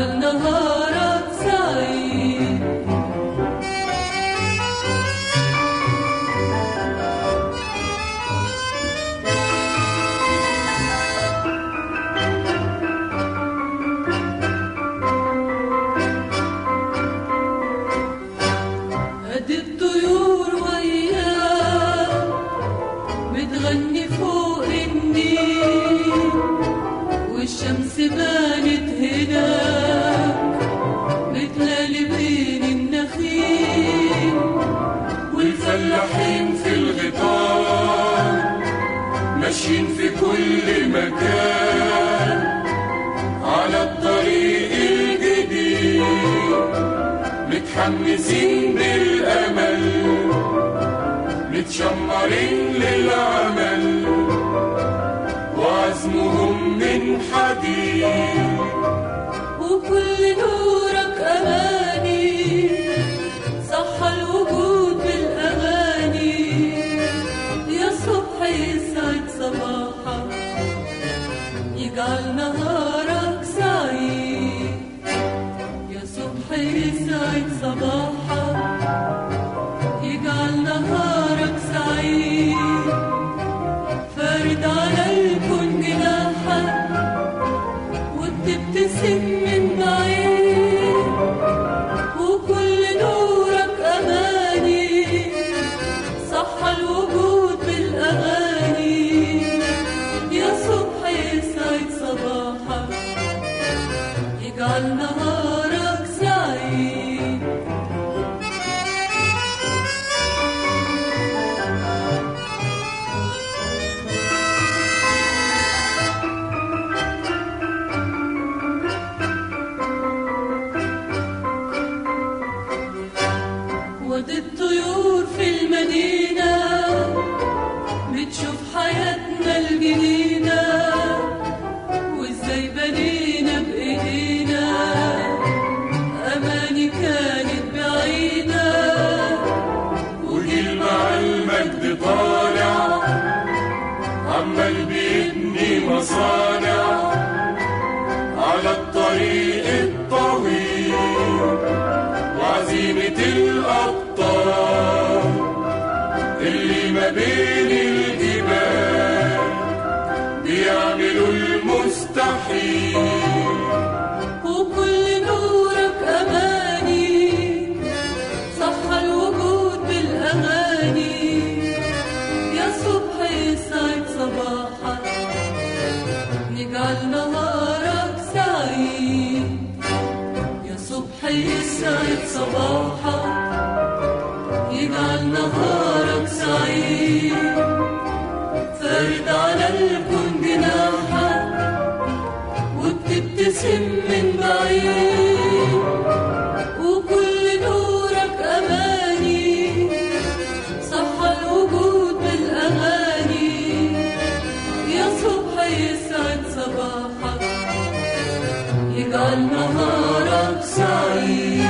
يجعل نهارك سعيد. قد الطيور وياك بتغني فوق النيل والشمس بانت ماشيين في كل مكان على الطريق الجديد. متحمسين بالأمل متشمرين للعمل. وعزمهم من حديد. وكل نورك يجعل نهارك سعيد. يا صبح يسعد صباحك يجعل نهارك سعيد. فارد الكون جناحك وبتبتسم من بعيد. ودي الطيور في المدينة بتشوف حياتنا الجديدة عمال بيبني مصانع على الطريق الطويل وعزيمة الأبطال اللي ما بين الجبال بيعملوا المستحيل. يا صباحك يجعل نهارك سعيد. على الكون جناحك وبتبتسم من بعيد. نهارك سعيد.